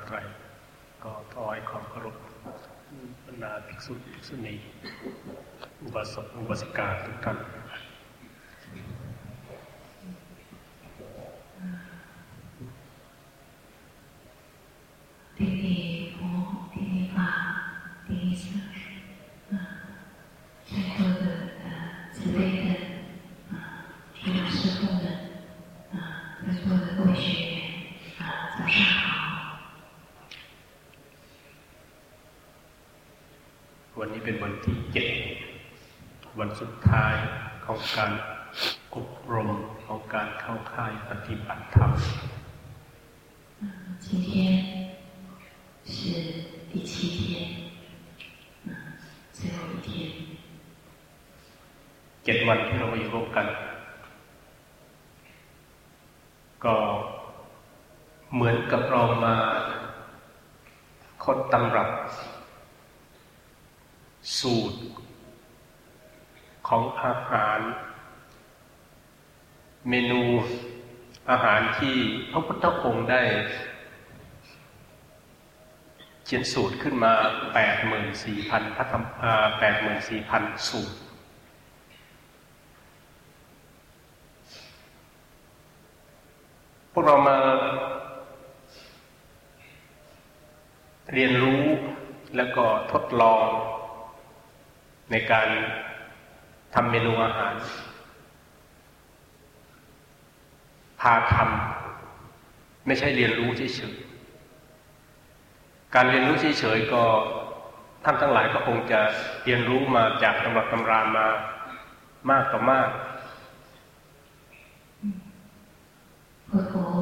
นตรก็ถวายความเคารพบรรดาภิกษุภิกษุณีอุบาสกอุบาสิกาทุกท่านสุดท้ายของ การอบรมของการเข้าค่ายปฏิบัติธรรม今天是第七天，最后一天。เจ็ดวันที่เราอยู่ร่วมกัน ก็เหมือนกับเรามาคนตำรับ สูตร ของอาหาร เมนูอาหารที่พระพุทธองค์ได้เขียนสูตรขึ้นมาแปดหมื่นสี่พันพระธรรมแปดหมื่นสี่พันสูตร พวกเรามาเรียนรู้แล้วก็ทดลองในการ ทำเมนูอาหาร พาทำไม่ใช่เรียนรู้เฉยๆการเรียนรู้เฉยๆก็ท่านทั้งหลายก็คงจะเรียนรู้มาจากตำรับตำรามามากต่อมาก佛陀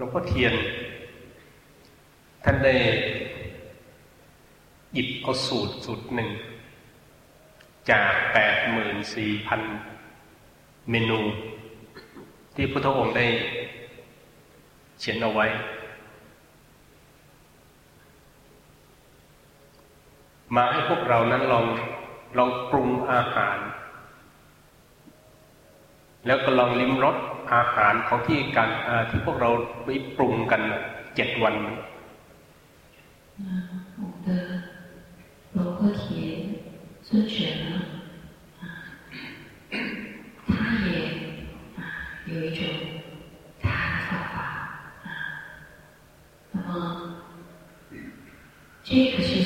หลวงพ่อเทียน ท่านได้หยิบเอาสูตรสูตรหนึ่ง จากแปดหมื่นสี่พันเมนู ที่พุทธองค์ได้เขียนเอาไว้ มาให้พวกเรานั้นลองลองปรุงอาหาร แล้วก็ลองลิ้มรส อาหารของที่การที่พวกเราไปปรุงกันเจ็ดวัน我的罗锅田尊者呢有一种他的方法啊，那么这个修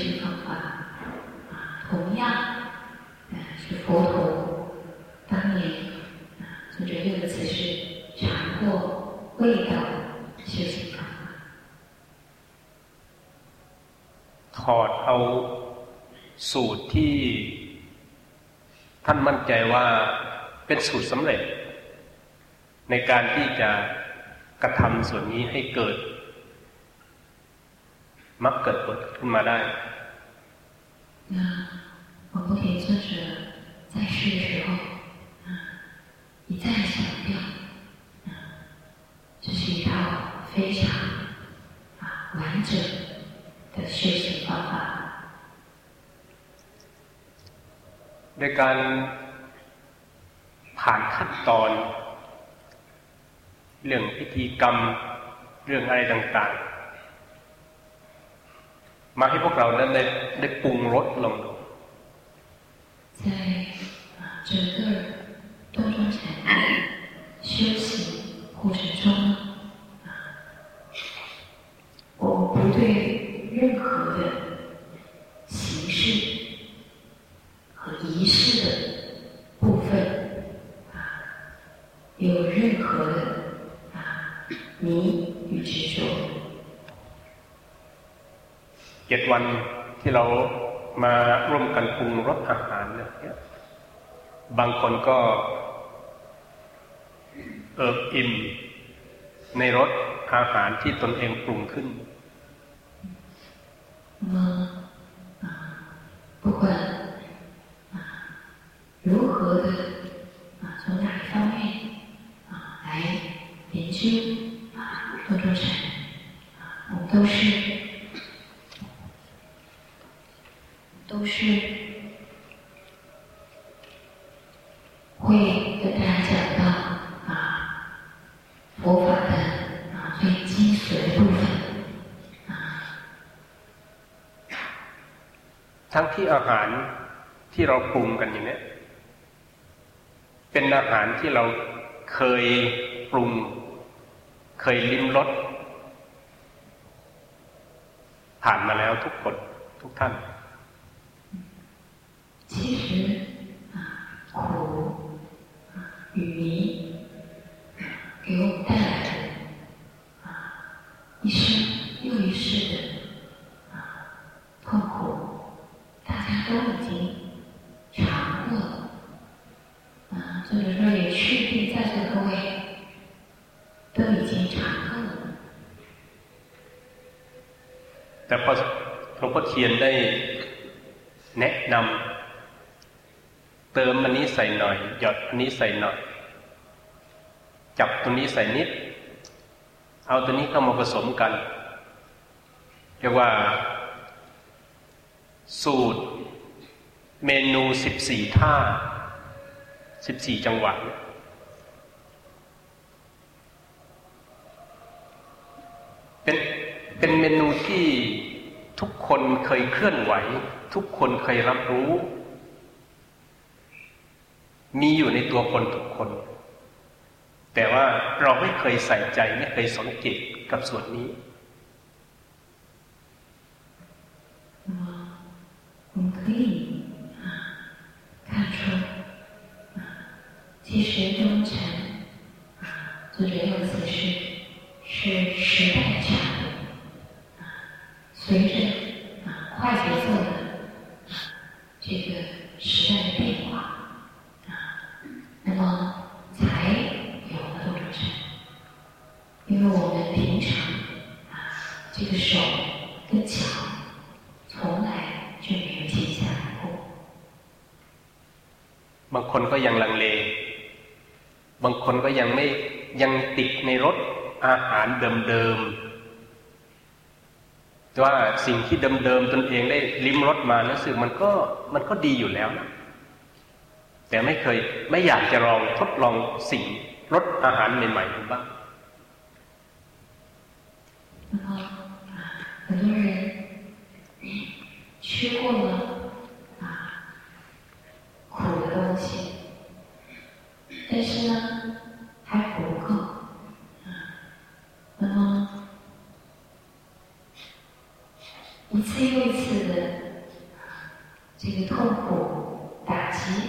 มั่นใจว่าเป็นสูตรสำเร็จ ในการที่จะกระทำส่วนนี้ให้เกิดมักเกิดผลขึ้นมาได้ ในการผ่านขั้นตอนเรื่องพิธีกรรมเรื่องอะไรต่างๆ มาให้พวกเรานั้นได้ได้ปรุงรสลง在整个端庄禅 ดวันที่เรามาร่วมกันปรุงรสอาหารเนี่ยบางคนก็เอิบอิ่มในรสอาหารที่ตนเองปรุงขึ้น 那么啊，不管啊如何的啊，从哪一方面啊来研究啊动作禅啊，我们都是 ที่อาหารที่เราปรุงกันอย่างนี้เป็นอาหารที่เราเคยปรุง เคยลิ้มรสผ่านมาแล้วทุกคนทุกท่าน其实 เทียนได้แนะนำเติมอันนี้ใส่หน่อย หยดอันนี้ใส่หน่อย จับตัวนี้ใส่นิด เอาตัวนี้เข้ามาผสมกันเรียกว่า สูตร เมนูสิบี่ท่าสิบี่จังหวะเป็นเป็นเมนูที่ ทุกคนเคยเคลื่อนไหว ทุกคนเคยรับรู้ มีอยู่ในตัวคนทุกคน แต่ว่าเราไม่เคยใส่ใจไม่เคยสังเกตกับส่วนนี้ 那么我们可以啊看出啊，其实中禅啊，作者用词是是时代差的啊， 随着啊快节奏的啊这个时代的变化啊，那么才有了动作禅。因为我们平常啊这个手跟脚。从来就没有停下来过。 บางคนก็ยังลังเล บางคนก็ยังไม่ยังติดในรสอาหารเดิมๆ ว่าสิ่งที่เดิมๆตนเองได้ลิ้มรสมาแล้วสึกมันก็มันก็ดีอยู่แล้วนะ แต่ไม่เคยไม่อยากจะลองทดลองสิ่งรสอาหารใหม่ๆดูบ้าง 那么啊，很多人吃过了啊苦的东西，但是呢 次又一次的这个痛苦打击，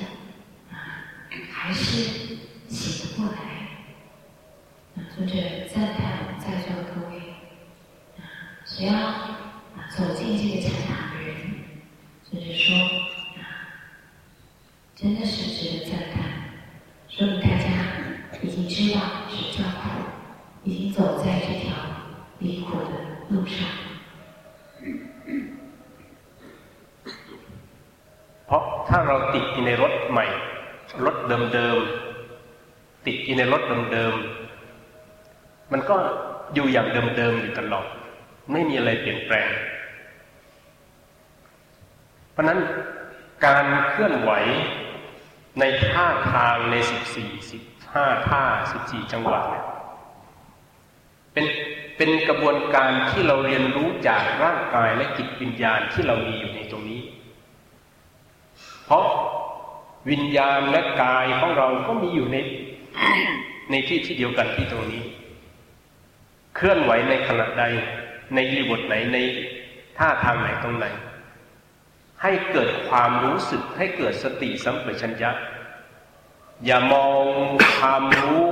还是醒不过来。啊，作者赞叹在座的各位，啊，只要 ในรถเดิมๆมันก็อยู่อย่างเดิมๆอยู่ตลอดไม่มีอะไรเปลี่ยนแปลง เพราะนั้นการเคลื่อนไหวในท่าทางในสิบสี่สิบห้าท่าสิบสี่จังหวะเนี่ยเป็นเป็นกระบวนการที่เราเรียนรู้จากร่างกายและจิตวิญญาณที่เรามีอยู่ในตรงนี้ เพราะวิญญาณและกายของเราก็มีอยู่ใน ในที่ที่เดียวกันที่ตรงนี้ เคลื่อนไหวในขณะใด ในรีบทไหนในท่าทางไหนตรงไหน ให้เกิดความรู้สึกให้เกิดสติสัมปชัญญะ อย่ามองความรู้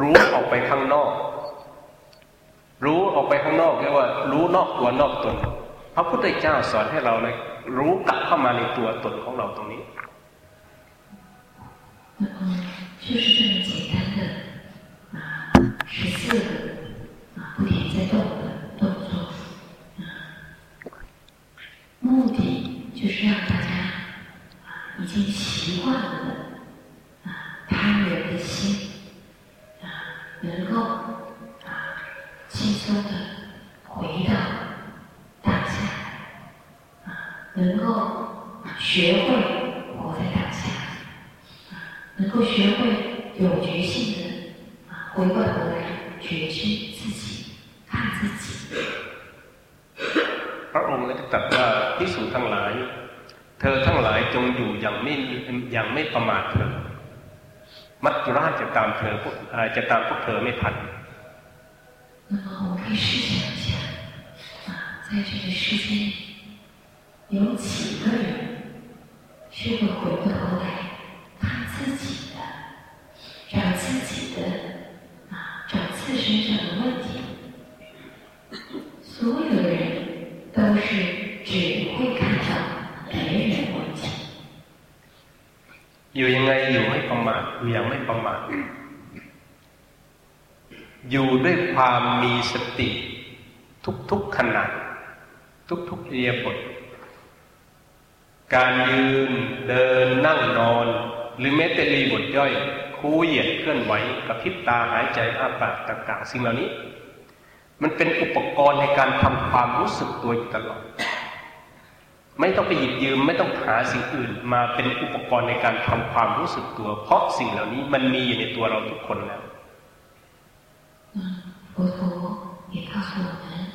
รู้ออกไปข้างนอก รู้ออกไปข้างนอกเรียกว่า รู้นอกตัวนอกตนพระพุทธเจ้าสอนให้เราเลยรู้กลับเข้ามาในตัวตนของเราตรงนี้ 十四个啊不停在动的动作啊。目的就是让大家啊已经习惯了啊贪人的心啊能够啊轻松的回到当下啊能够学会活在当下啊能够学会有觉性的啊回过头来觉知自己看自己。พระองค์ได้ตรัสว่าพิสูจทั้งหลาย เธอทั้งหลายจงอยู่อย่างไม่อย่างไม่ประมาทเถิดมัจจุราชจะตามเธอพวกจะตามพวกเธอไม่ทัน那么我们可以试想一下啊，在这个世间有几个人是会回过头来看自己 都是只会看到别人的问题。อยู่ยังไงอยู่ไม่ประมาทอยู่อย่างไม่ประมาทอยู่ด้วยความมีสติ ทุกๆขณะทุกๆเรียบท การยืนเดินนั่งนอน หรือแม้แต่รีบทย่อย คูเหยียดเคลื่อนไหวกับพิบตาหายใจอ้าปากต่างๆสิ่งเหล่านี้ มันเป็นอุปกรณ์ในการทำความรู้สึกตัวอยู่ตลอด ไม่ต้องไปหยิบยืมไม่ต้องหาสิ่งอื่นมาเป็นอุปกรณ์ในการทำความรู้สึกตัว เพราะสิ่งเหล่านี้มันมีอยู่ในตัวเราทุกคนแล้วโอ้โหเห็นข้าวสาร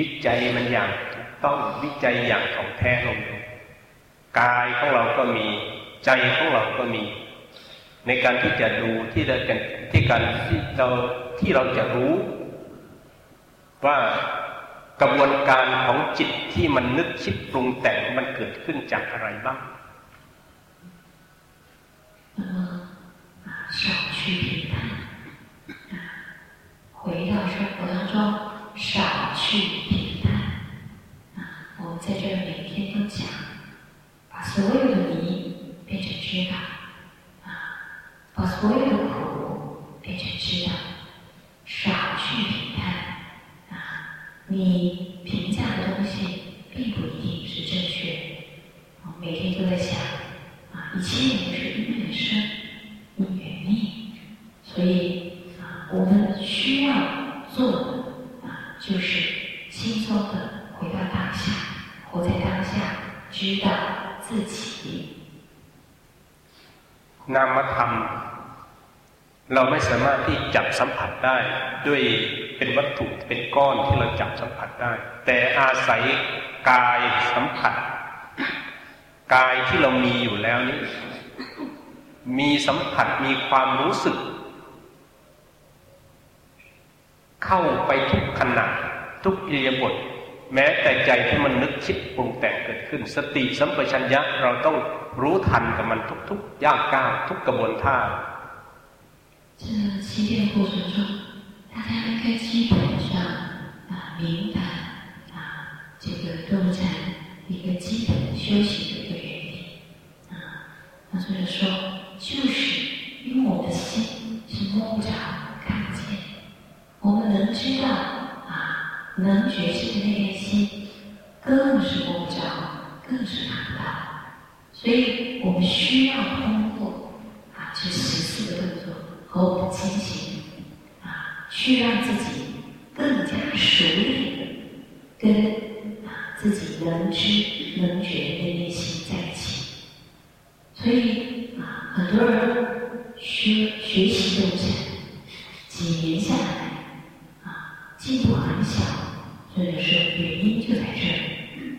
วิจัยมันอย่างต้องวิจัยอย่างของแท้ลงกายของเราก็มีใจของเราก็มี ในการที่จะดูที่เราที่การที่เราที่เราจะรู้ ว่ากระบวนการของจิตที่มันนึกคิดปรุงแต่งมันเกิดขึ้นจากอะไรบ้าง 就是轻松的回到当下，活在当下，知道自己。那么他们。เราไม่สามารถที่จับสัมผัสได้ด้วยเป็นวัตถุเป็นก้อนที่เราจับสัมผัสได้ แต่อาศัยกายสัมผัส กายที่เรามีอยู่แล้วนี้ มีสัมผัสมีความรู้สึก เข้าไปทุกขณะทุกอิริยาบถแม้แต่ใจที่มันนึกคิดปรุงแต่งเกิดขึ้น สติสัมปชัญญะเราต้องรู้ทันกับมันทุกๆย่างก้าวทุกกระบวนท่า这七天过程中，大家应该基本上啊明白啊这个动禅一个基本的修行的一个原理啊。那作者说，就是因为我们的心是摸不着、看不见， 我们能知道啊，能觉知的那颗心，更是摸不着，更是看不到，所以我们需要通过啊这十四个动作。和我们亲情啊，去让自己更加熟练的跟啊自己能知能觉的内心在一起。所以啊，很多人学学习动禅，几年下来，进步很小，所以说原因就在这里。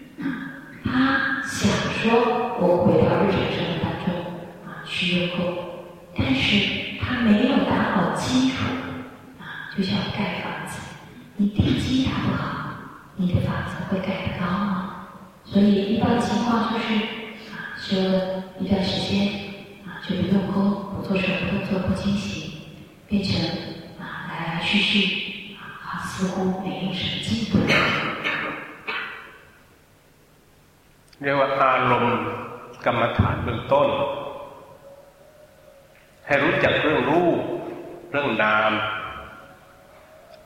他想说，我回到日常生活当中啊去用功，但是他没有打好基础啊，就像盖房子，你地基打不好，你的房子会盖得高吗？所以一般情况就是啊，修了一段时间啊，就不用功，不做什么动作，不精行，变成啊来来去去， 似乎没有什么进步。เรียกว่าอารมณ์กรรมฐานเบื้องต้น ให้รู้จักเรื่องรูป เรื่องนาม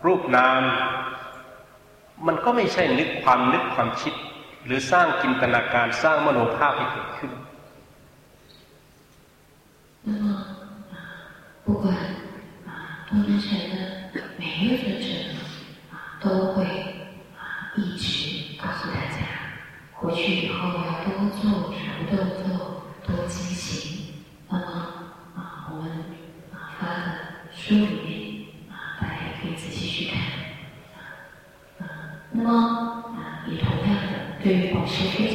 รูปนาม มันก็ไม่ใช่นึกความนึกความคิด หรือสร้างจินตนาการสร้างมโนภาพให้เกิดขึ้น那么啊，不管啊东南禅的每一个尊者啊， 都会啊一直告诉大家。回去以后要多做什么动作，多进行。那么啊，我们啊发的书里面啊，大家也可以仔细去看。啊，那么啊，也同样的，对于保持非常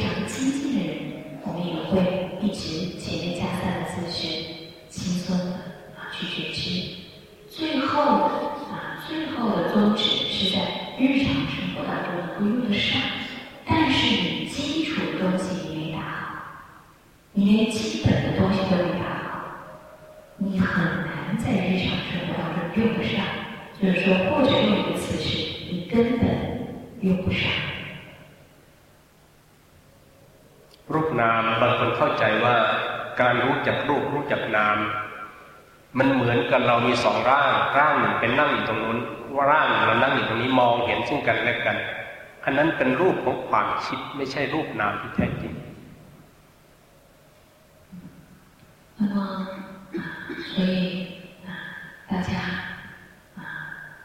กันเรามีสองร่างร่างหนึ่งเป็นนั่งอยู่ตรงนู้นว่าร่างเรานั่งอยู่ตรงนี้มองเห็นซึ่งกันและกันอันนั้นเป็นรูปของความคิดไม่ใช่รูปนามที่แท้จริง那么，所以啊，大家啊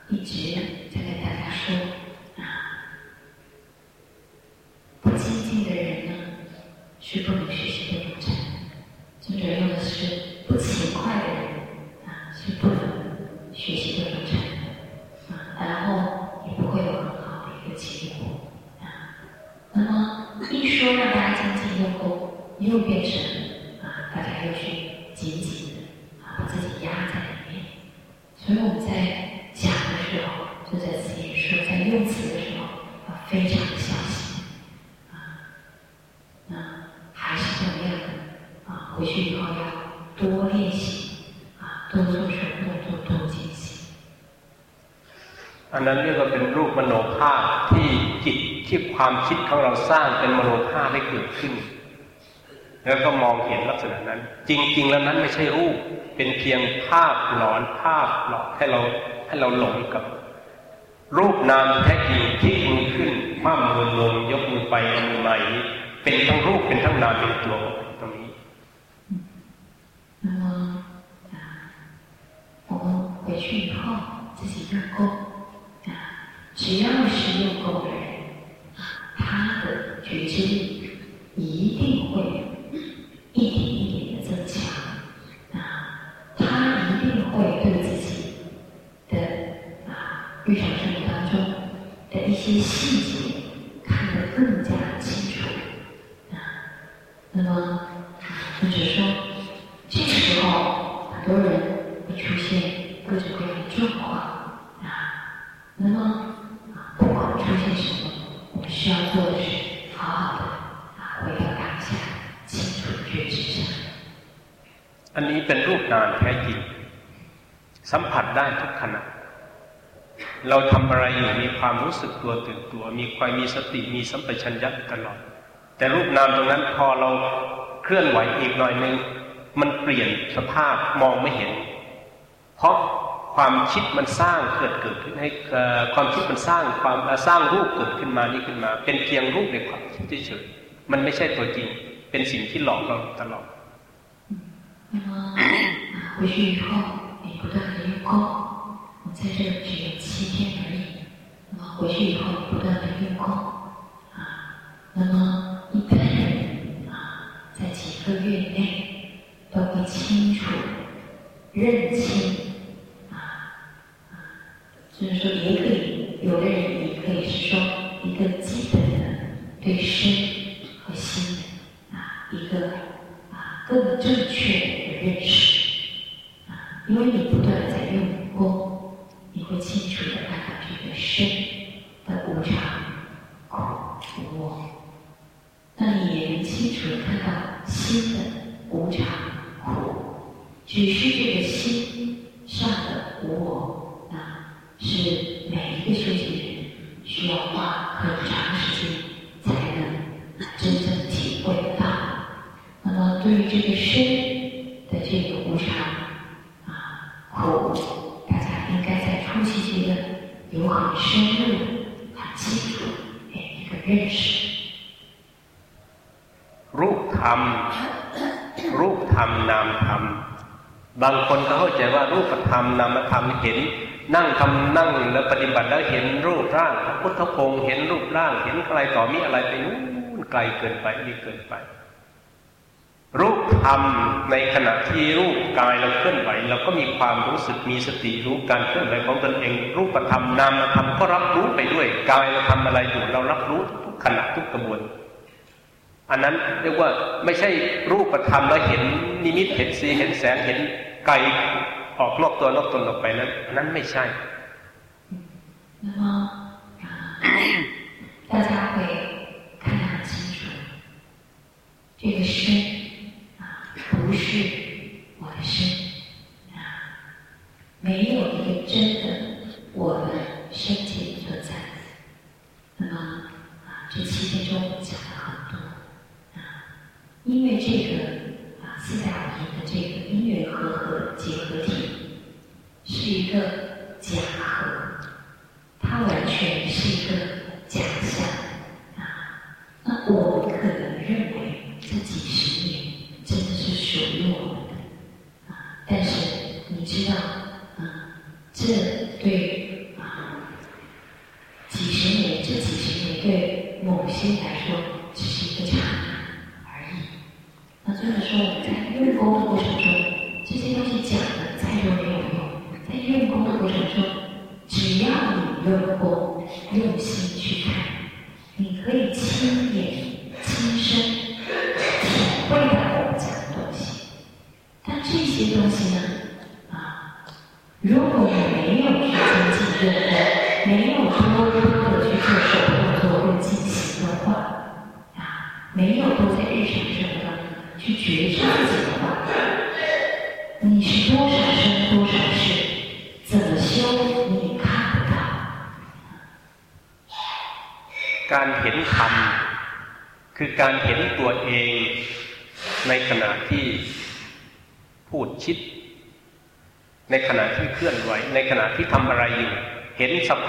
一直在跟大家说 啊是不能学习的过程啊，然后也不会有很好的一个结果啊。那么一说让大家精进用功，又变成 ความคิดของเราสร้างเป็นมโนภาพให้เกิดขึ้น แล้วก็มองเห็นลักษณะนั้น จริง ๆ แล้วนั้นไม่ใช่รูป เป็นเพียงภาพหลอนภาพหลอกให้เราให้เราหลงกับ รูปนามแท้จริงที่มือขึ้นคว่ำมือลงยกมือไปเอามือใหม่เป็นทั้งรูปเป็นทั้งนามเป็นตัวตรงนี้那么啊，我们回去以后自己用功啊，只要是用功的 เราทำอะไรอยู่มีความรู้สึกตัวตื่นตัว มีความมีสติมีสัมปชัญญะตลอด แต่รูปนามตรงนั้นพอเราเคลื่อนไหวอีกหน่อยหนึ่งมันเปลี่ยนสภาพมองไม่เห็น เพราะความคิดมันสร้างเกิดเกิดขึ้นให้ความคิดมันสร้างความสร้างรูปเกิดขึ้นมานี่ขึ้นมา เป็นเพียงรูปในความคิดเฉยมันไม่ใช่ตัวจริง เป็นสิ่งที่หลอกเราตลอด那么回去以后，你不断的用功，我 在这只有七天而已。那么回去以后不断的用功啊，那么一般人啊，在几个月内都会清楚认清啊啊，就是说也可以，有的人也可以是说一个基本的对身和心的啊一个啊更正确的认识啊，因为你不断的只 นั่งทำนั่งแล้วปฏิบัติแล้วเห็นรูปร่างพระพุทธพงเห็นรูปร่าง เห็นอะไรต่อมีอะไรไปนู้นไกลเกินไปนี่เกินไป รูปธรรมในขณะที่รูปกายเราเคลื่อนไหวเราก็มีความรู้สึกมีสติรู้การเคลื่อนไหวของตนเอง รูปธรรมนามธรรมก็รับรู้ไปด้วยกายเราทำอะไรอยู่เรารับรู้ทุกขณะทุกกระบวนอันนั้นเรียกว่าไม่ใช่รูปธรรมแล้วเห็นนิมิตเห็นสีเห็นแสงเห็นไกล ออกนอกตัวนอกตนออกไปนั้นนั้นไม่ใช่那么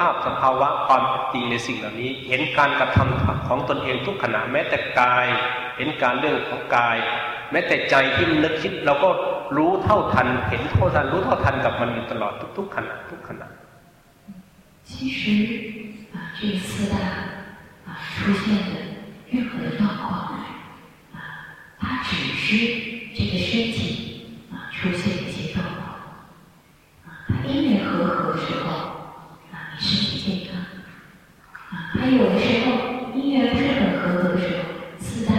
าพสภาวะความจริงในสิ่งเหล่านี้ เห็นการกระทำของตนเองทุกขณะแม้แต่กายเห็นการเรื่องของกาย แม้แต่ใจที่มันนึกคิด เราก็รู้เท่าทัน เห็นเท่าทันรู้เท่าทันกับมันอยู่ตลอดทุกๆขณะทุกขณะ其实啊，这四大啊出现的任何的状况啊，它只是这个身体啊出现一些状况啊，它因缘和合的时 有的时候因缘不是很合格的时候，四大。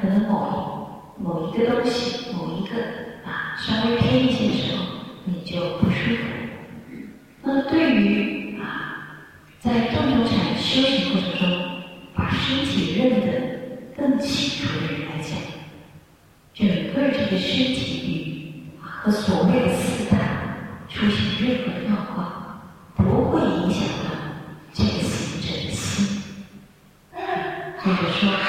可能某一某一个东西，某一个啊稍微偏一些的时候，你就不舒服。那么对于啊在众中禅修行过程中，把身体认得更清楚的人来讲，整个这个身体里和所谓的四大出现任何的状况，不会影响就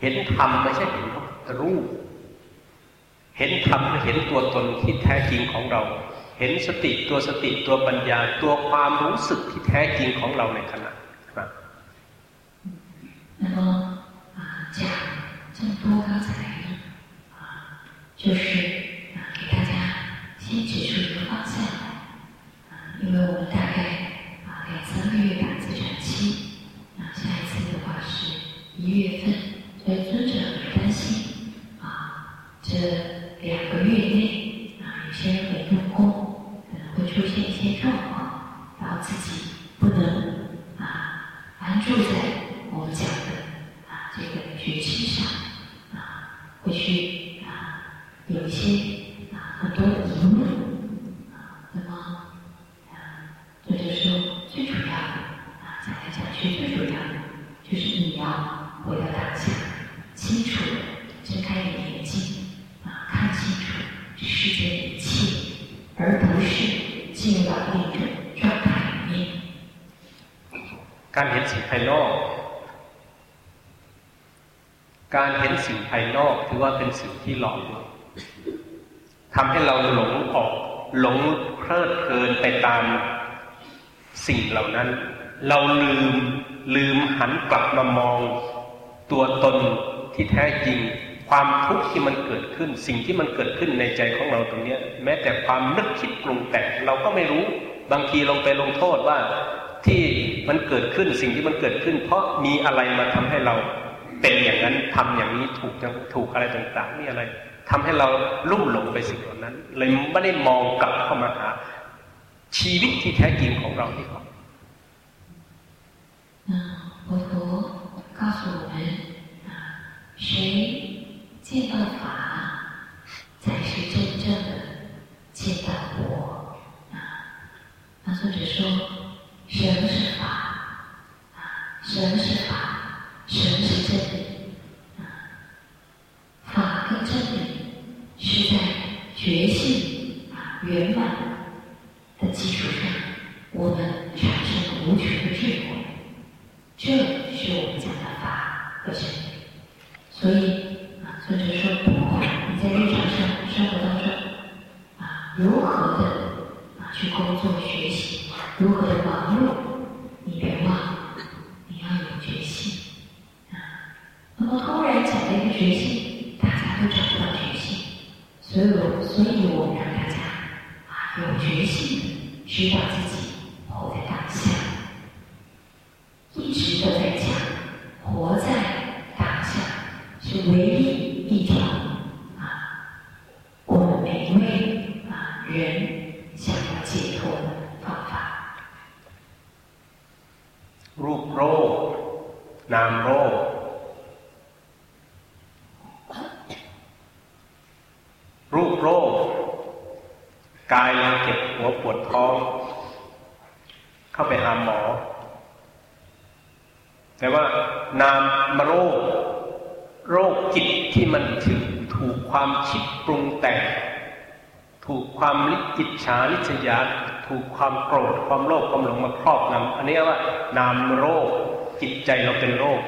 เห็นธรรมไม่ใช่เห็นรูป เห็นธรรมเห็นตัวตนที่แท้จริงของเรา เห็นสติตัวสติตัวปัญญาตัวความรู้สึกที่แท้จริงของเราในขณะครับ那么啊讲这么多刚才啊就是啊给大家先指出一个方向啊因为我们大概啊两三个月打自传期啊下一次的话是一月份 ภายนอกถือว่าเป็นสิ่งที่หลอกทำให้เราหลงออกหลงเพลิดเพลินไปตามสิ่งเหล่านั้น เราลืมลืมหันกลับมามอง ตัวตนที่แท้จริง ความทุกข์ที่มันเกิดขึ้น สิ่งที่มันเกิดขึ้นในใจของเราตรงนี้แม้แต่ความนึกคิดปรุงแต่งเราก็ไม่รู้ บางทีลงไปลงโทษว่าที่มันเกิดขึ้นสิ่งที่มันเกิดขึ้น เพราะมีอะไรมาทำให้เรา เป็นอย่างนั้นทำอย่างนี้ถูกถูกอะไรต่างๆนี่อะไรทำให้เราลุ่มหลงไปสิ่งเหล่านั้น เลยไม่ได้มองกลับเข้ามาหาชีวิตที่แท้จริงของเราที่เขา ฉาลิษยาถูกความโกรธความโลภความหลงมาครอบงำอันนี้ว่านามโรคจิตใจเราเป็นโรค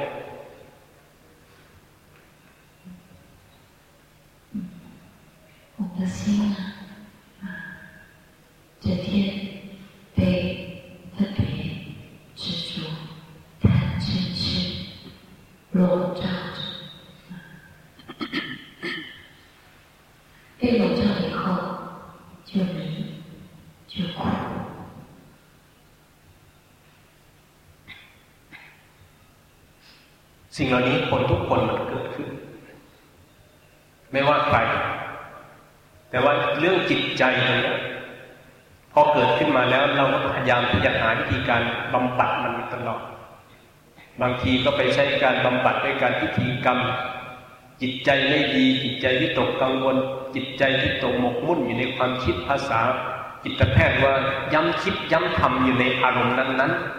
สิ่งเหล่านี้คนทุกคนมันเกิดขึ้น ไม่ว่าใคร แต่ว่าเรื่องจิตใจตรงนี้พอเกิดขึ้นมาแล้วเราก็พยายามที่จะหาวิธีการบำบัดมันตลอดบางทีก็ไปใช้การบำบัดด้วยการพิธีกรรม จิตใจไม่ดี จิตใจที่ตกกังวล จิตใจที่ตกหมกมุ่นอยู่ในความคิดภาษา จิตแพทย์ว่าย้ำคิดย้ำทำอยู่ในอารมณ์นั้นๆ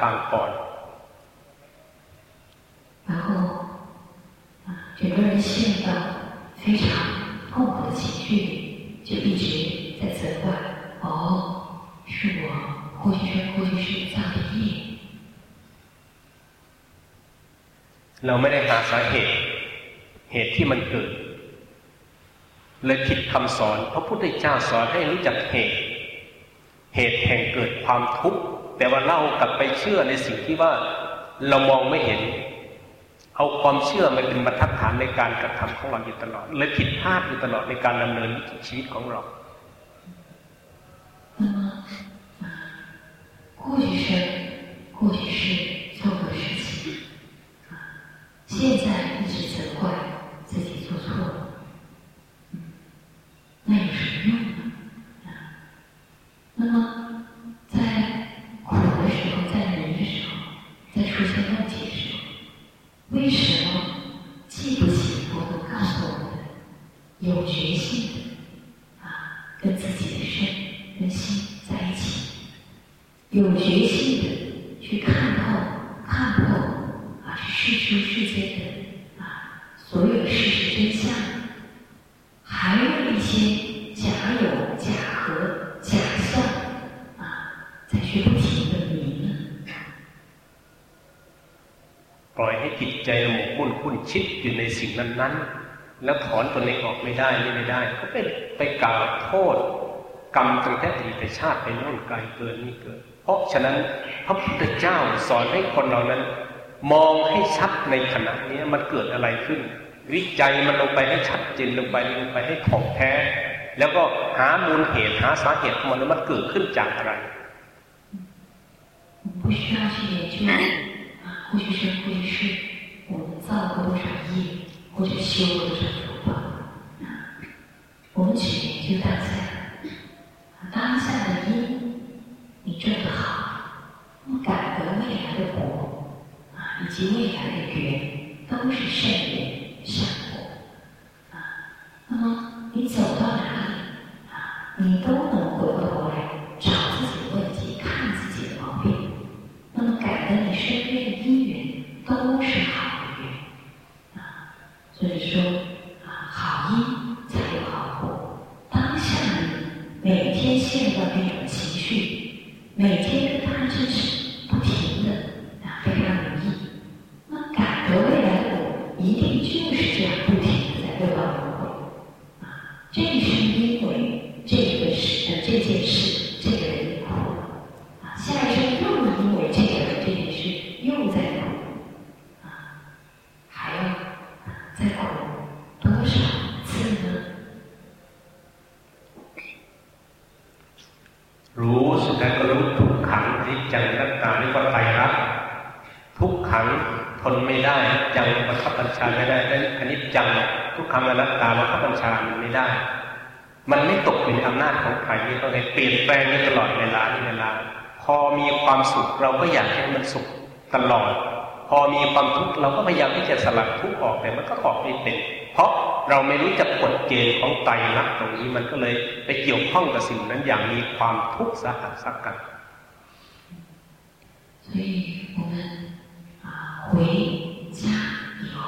ปางก่อน 然后啊，整个人陷到非常痛苦的情绪里，就一直在责怪：哦，是我，或许是过去是造的业， เราไม่ได้หาสาเหตุ เหตุที่มันเกิด เลยผิดคำสอนพระพุทธเจ้าสอนให้รู้จักเหตุ เหตุแห่งเกิดความทุกข์ แต่ว่าเรากลับไปเชื่อในสิ่งที่ว่าเรามองไม่เห็น เอาความเชื่อมาเป็นบรรทัดฐานในการกระทำของเราอยู่ตลอดเลยผิดพลาดอยู่ตลอดในการดำเนินชีวิตของเรา 那么啊，过去生过去世做过的事情啊，现在一直责怪自己做错了，嗯，那有什么用呢？啊，那么 有决心的去看透、看破啊，去世出世间的啊所有事实真相，还有一些假有、假合、假象啊，再去不停的迷呢？ ปล่อยให้จิตใจเราหมกมุ่นคุ้นคิดอยู่ในสิ่งนั้นๆ แล้วถอนตัวเองออกไม่ได้นี่ไม่ได้ ก็ไปไปกล่าวโทษ กรรมตั้งแต่อดีตชาติไปโน่นไกลเกินนี่เกิน เพราะฉะนั้นพระพุทธเจ้าสอนให้คนเรานั้น มองให้ชัดในขณะนี้มันเกิดอะไรขึ้น วิจัยมันลงไปให้ชัดเจนลงไปลงไปให้ถ่องแท้ แล้วก็หามูลเหตุหาสาเหตุของมันว่ามันเกิดขึ้นจากอะไร 我们不需要去研究啊，过去生过去世，我们造过多少业，或者修过多少 เราก็อยากให้มันสุขตลอด พอมีความทุกข์เราก็พยายามที่จะสลัดทุกข์ออกแต่มันก็ออกไม่เป็น เพราะเราไม่รู้จักกฎเกณฑ์ของไตรลักษณ์ตรงนี้มันก็เลยไปเกี่ยวข้องกับสิ่งนั้นอย่างมีความทุกข์สาหัสสักกัน 所以我们啊回家以后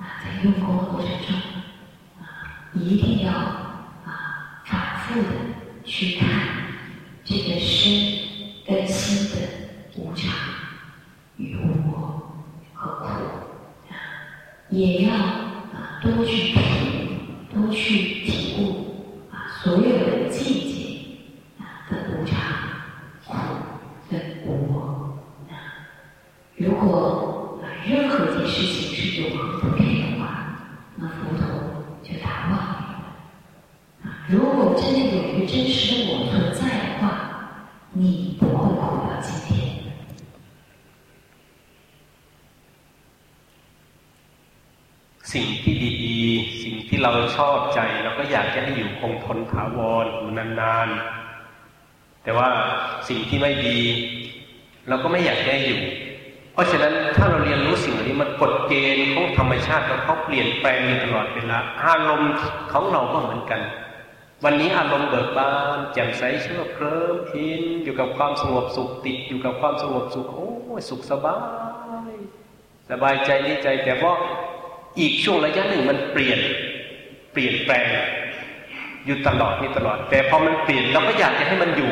啊，在用功的过程中啊，一定要啊反复的去看这个身跟心的 无常与无我何苦，也要啊多去体，多去体悟 สิ่งที่ไม่ดี เราก็ไม่อยากให้อยู่ เพราะฉะนั้นถ้าเราเรียนรู้สิ่งเหล่านี้มันกฎเกณฑ์ของธรรมชาติแล้วเขาเปลี่ยนแปลงอยู่ตลอดเวลาอารมณ์ของเราก็เหมือนกัน วันนี้อารมณ์เบิกบานแจ่มใสเชื่อเคลิ้มอินอยู่กับความสงบสุขติดอยู่กับความสงบสุขโอ้สุขสบายสบายใจดีใจแต่ว่าอีกช่วงระยะหนึ่งมันเปลี่ยนเปลี่ยนแปลงอยู่ตลอดนี่ตลอด แต่พอมันเปลี่ยนเราก็อยากจะให้มันอยู่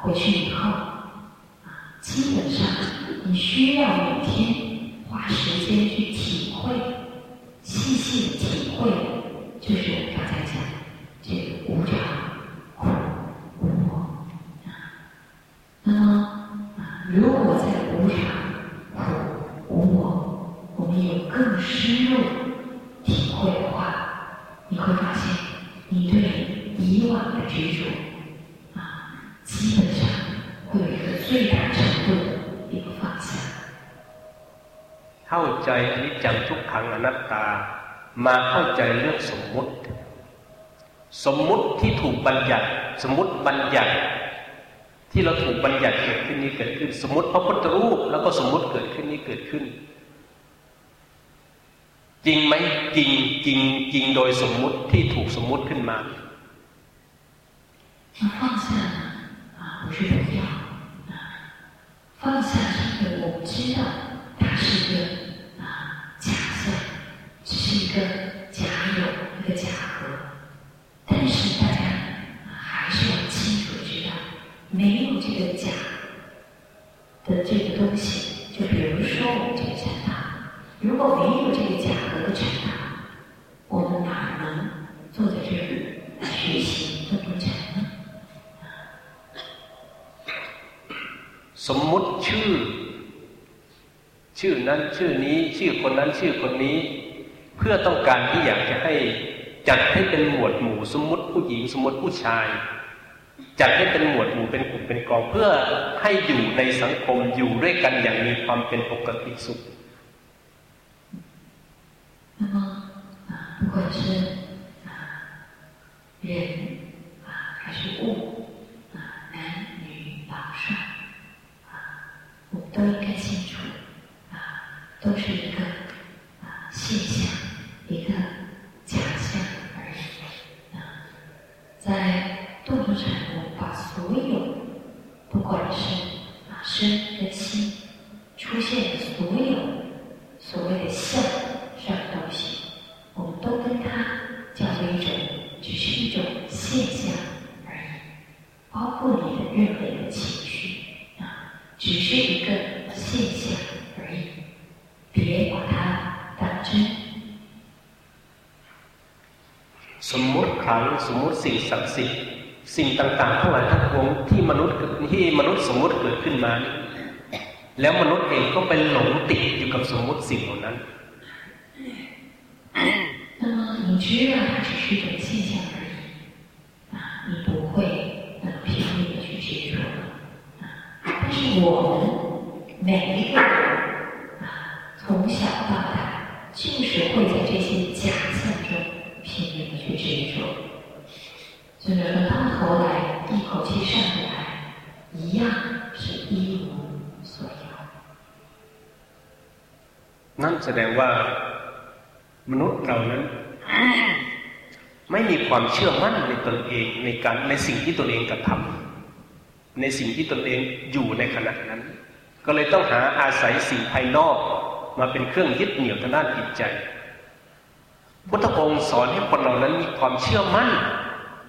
回去以后啊，基本上你需要每天花时间去体会，细细体会，就是我刚才讲这个无常、苦、无我啊。那么啊，如果在无常。苦、无我，我们有更深入体会的话，你会发现你对以往的执着 ขังอนัตตา มาเข้าใจเรื่องสมมุติ สมมุติที่ถูกบัญญัติ สมมติบัญญัติ ที่เราถูกบัญญัติเกิดขึ้นนี้เกิดขึ้น สมมติพระพุทธรูปแล้วก็สมมติเกิดขึ้นนี้เกิดขึ้นจริงไหมจริงจริงจริงโดยสมมุติที่ถูกสมมุติขึ้นมา放下啊，不是不要啊，放下是因为我们知道它是一个啊假象， 只是一个假有，一个假合。但是大家还是要清楚知道，没有这个假的这个东西，就比如说我们这个禅堂。如果没有这个假合的禅堂，我们哪能坐在这里学习和读禅呢？สมมุติชื่อ ชื่อนั้นชื่อนี้ ชื่อคนนั้นชื่อคนนี้ เพื่อต้องการที่อยากจะให้จัดให้เป็นหมวดหมู่ สมมติผู้หญิงสมมติผู้ชาย จัดให้เป็นหมวดหมู่เป็นกลุ่มเป็นกองเพื่อให้อยู่ในสังคมอยู่ด้วยกันอย่างมีความเป็นปกติสุข那么啊，不管是啊人啊还是物啊，男女老少啊，我们都应该清楚啊，都是一个啊现象， 一个假象而已啊。在动作禅，我们把所有不管是啊身跟心出现的所有所谓的相。这样的东西，我们都跟它叫做一种，只是一种现象而已。包括你的任何一个情绪啊，只是 สมมติสิ่งศักดิ์สิทธิ์สิ่งต่างๆทั้งหลายทั้งปวงที่มนุษย์ที่มนุษย์สมมติเกิดขึ้นมา แล้วมนุษย์เองก็ไปหลงติดอยู่กับสมมติสิ่งเหล่านั้น那么你知道它只是一种现象而已，啊，你不会那么拼命的去执着，啊，但是我们每一个人啊，从小到大就是会在这些假象中拼命的去执着， 所以说到头来一口气上不来，一样是一无所有。那แสดงว่า มนุษย์เรานั้น ไม่มีความเชื่อมั่นในตนเองในการในสิ่งที่ตนเองกระทำในสิ่งที่ตนเองอยู่ในขณะนั้น ก็เลยต้องหาอาศัยสิ่งภายนอก มาเป็นเครื่องยึดเหนี่ยวทางด้านจิตใจ พุทธองค์สอนให้คนเรานั้นมีความเชื่อมั่น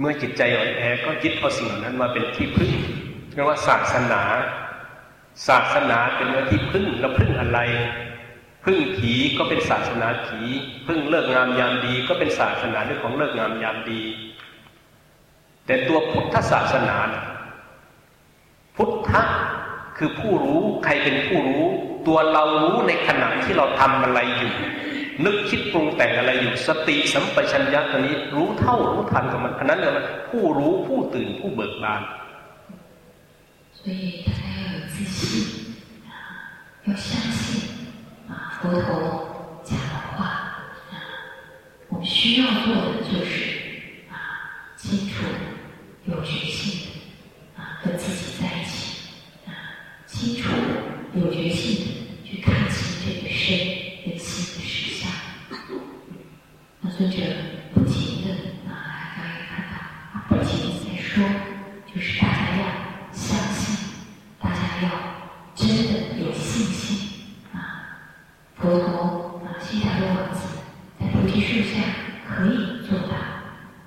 เมื่อจิตใจอ่อนแอก็ยึดเอาสิ่งเหล่านั้นมาเป็นที่พึ่งเรียกว่าศาสนา ศาสนาเป็นเนื้อที่พึ่งเราพึ่งอะไรพึ่งผีก็เป็นศาสนาผีพึ่งเลิกงามยามดี ก็เป็นศาสนาเรื่องของเลิกงามยามดี แต่ตัวพุทธศาสนา พุทธะคือผู้รู้ใครเป็นผู้รู้ ตัวเรารู้ในขณะที่เราทำอะไรอยู่ นึกคิดปรุงแต่งอะไรอยู่ สติสัมปชัญญะตัวนี้ รู้เท่ารู้ทันกับมันอันนั้นเลยมันผู้รู้ผู้ตื่นผู้เบิกบาน所以大家要有自信啊，要相信啊佛陀讲的话啊，我们需要做的就是啊清楚有决心啊跟自己在一起啊清楚有决心去看清这个身跟心的实相。那 尊者不停的啊，大家也看到，啊，不停的在说，就是大家要相信，大家要真的有信心啊。佛陀啊，悉达多王子在菩提树下可以做到，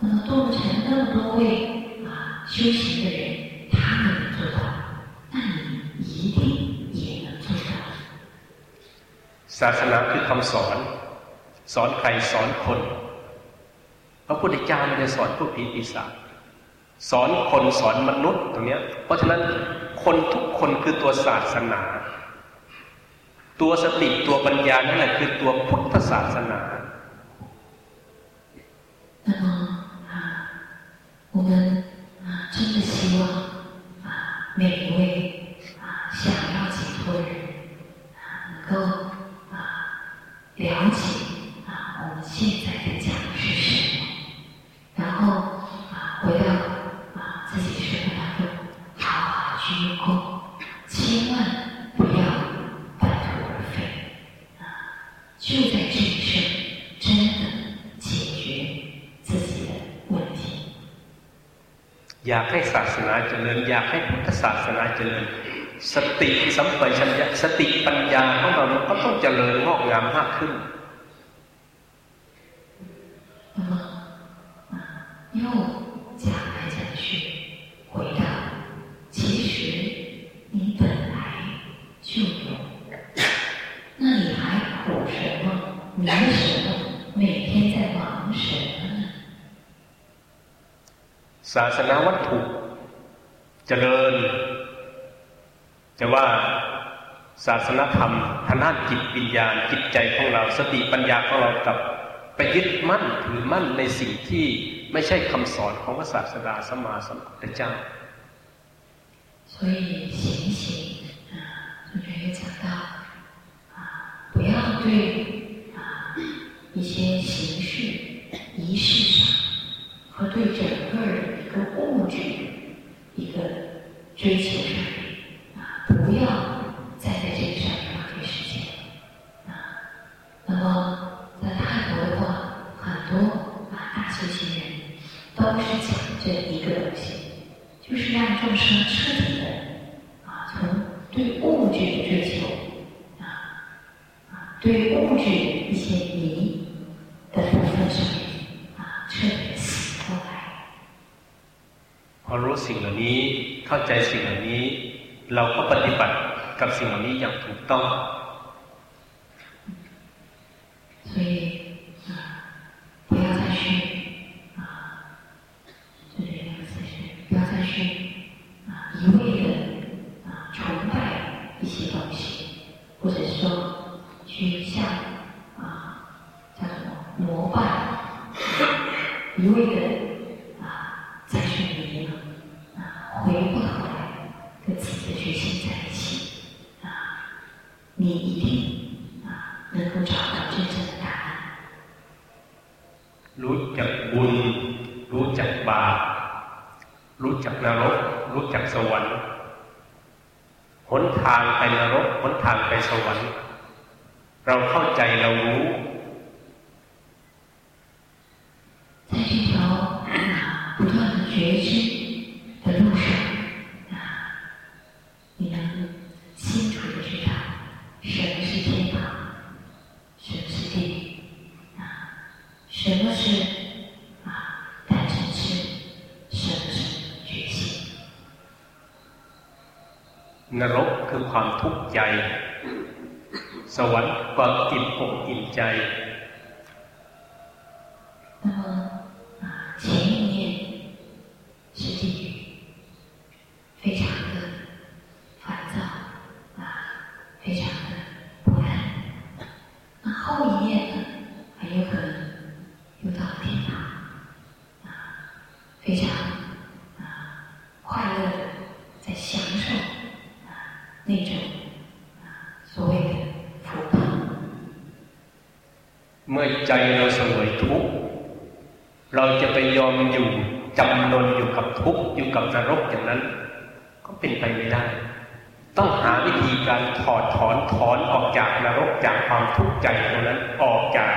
那么度成那么多位啊修行的人，他们能做到，那你一定也能做到。 ศาสนาคือคำสอน สอนใครสอนคน พ ระพุทธเจ้าไม่ได้สอนผู้ผีปีศาจสอนคนสอนมนุษย์ตรงเนี้ยเพราะฉะนั้นคนทุกคนคือตัวศาสนา ตัวสติตัวปัญญานั่นแหละคือตัวพุทธศาสนา อยากให้ศาสนาเจริญ อยากให้พุทธศาสนาเจริญ สติสัมปชัญญะสติปัญญาของเรามันก็ต้องเจริญงอกงามมากขึ้น ตวิญญาณ จิตใจของเราสติปัญญาของเรากับไปยึดมั่นถือมั่นในสิ่งที่ไม่ใช่คำสอนของพระศาสดาสัมมาสัมพุทธเจ้า 所以行行啊，尊者也讲到啊，不要对啊一些形式、仪式上和对整个的一个物质一个追求上面啊，不要 众生彻底的啊，从对物质的追求啊啊，对物质一些迷的部分上面啊，彻底的醒过来。 พอรู้สิ่งเหล่านี้เข้าใจสิ่งเหล่านี้ เราก็ปฏิบัติกับสิ่งเหล่านี้อย่างถูกต้อง เมื่อใจเราสวยทุกเราจะไปยอมอยู่จำนนอยู่กับทุกข์อยู่กับนรกอย่างนั้น ก็เป็นไปไม่ได้ ต้องหาวิธีการถอดถอนถอนออกจากนรกจากความทุกข์ใจตรงนั้นออกจาก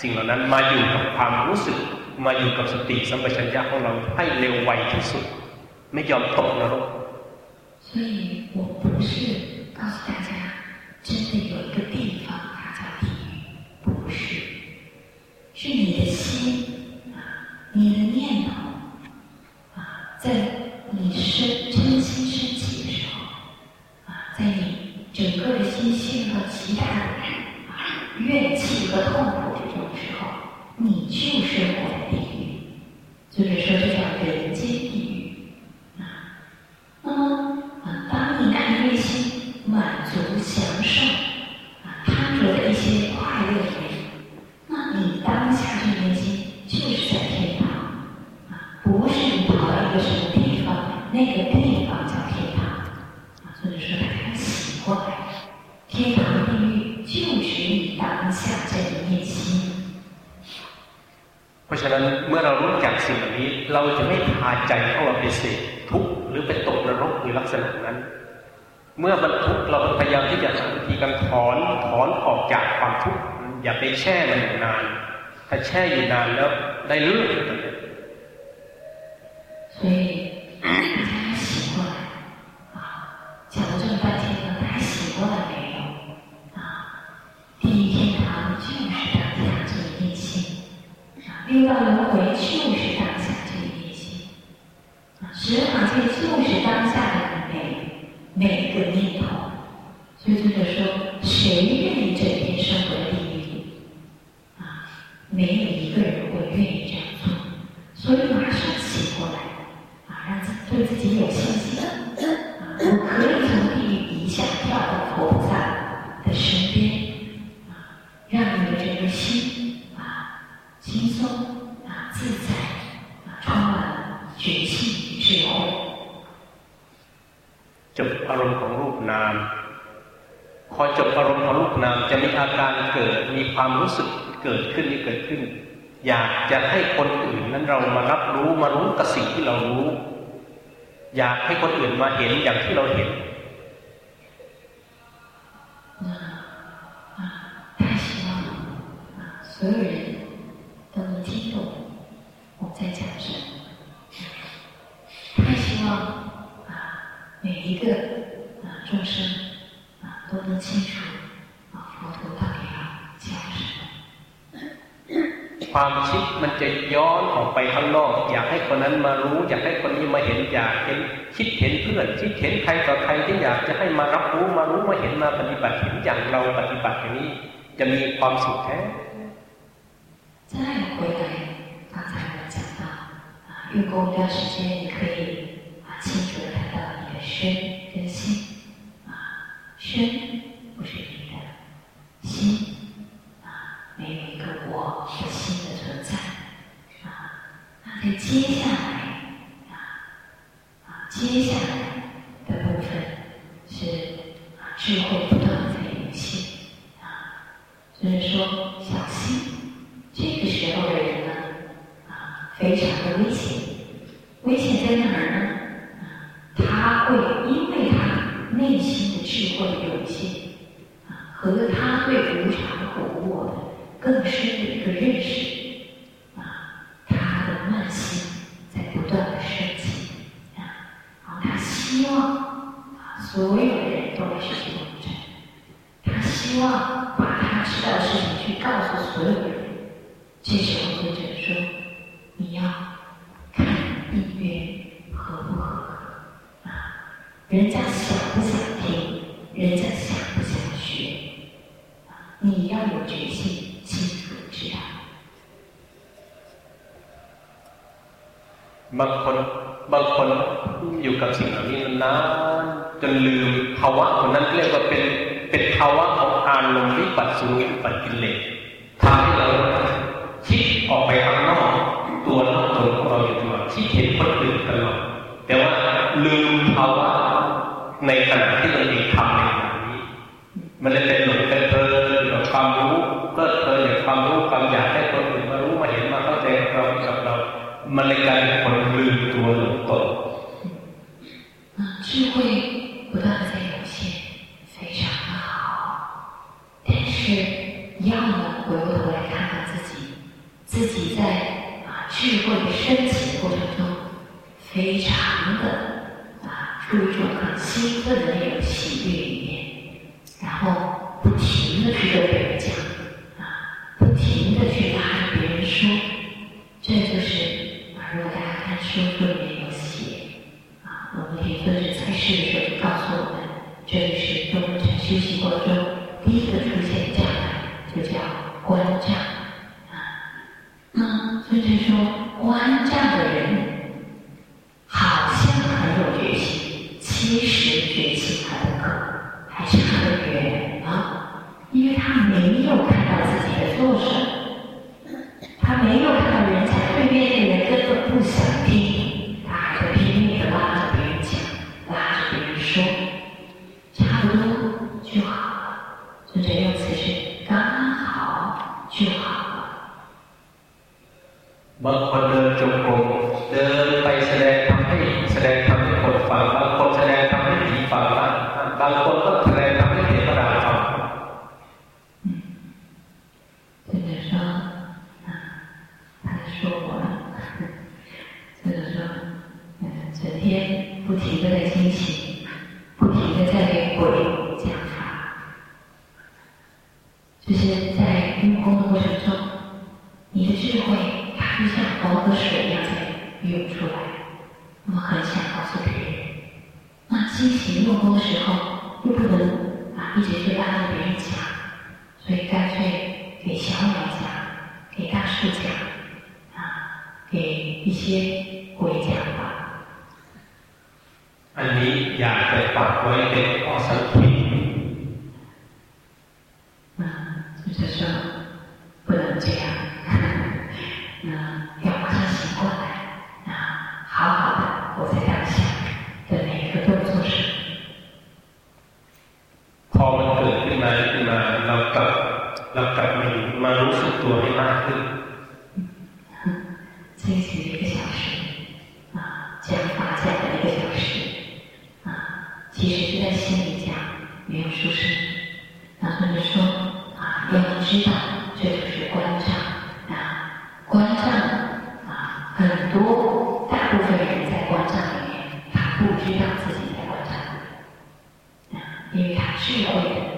สิ่งเหล่านั้นมาอยู่กับความรู้สึก มาอยู่กับสติสัมปชัญญะของเราให้เร็วไวที่สุด ไม่ยอมตกนรก所以我不是告诉大家，真的有一个地 อย่าไปแช่มันอยู่นาน ถ้าแช่อยู่นานแล้วได้เรื่อง所以大家习惯啊，讲了这么半天了，大家习惯了没有？啊，第一天堂就是当下这一念心，六道轮回就是当下这一念心，十法界就是当下的每每个念头。所以作者说，谁愿意？我给你讲。内心的智慧有限，和他对无常苦我的更深的一个认识。pilletta 需要自己来观察，因为它是有。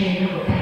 Okay.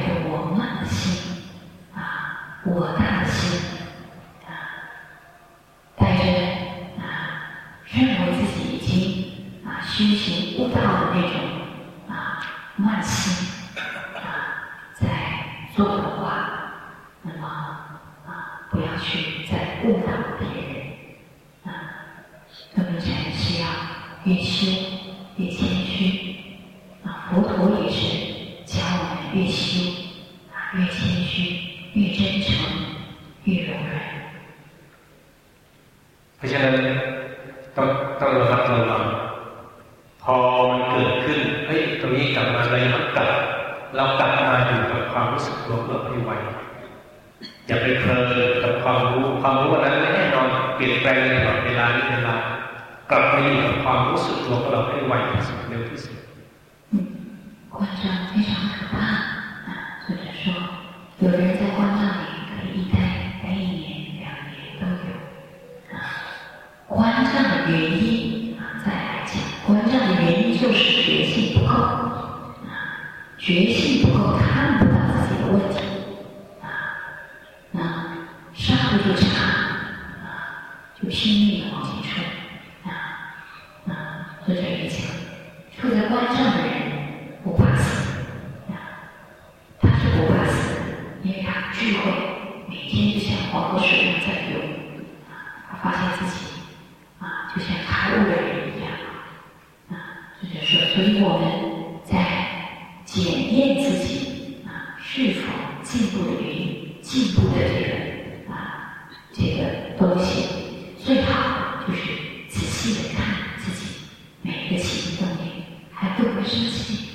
这起心你还会不会生气，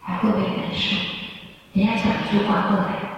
还会不会难受？人家讲一句话过来。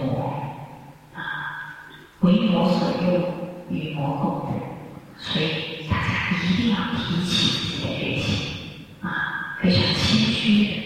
出，啊，为我所用，与我共舞。所以大家一定要提起自己的热情，啊，非常谦虚。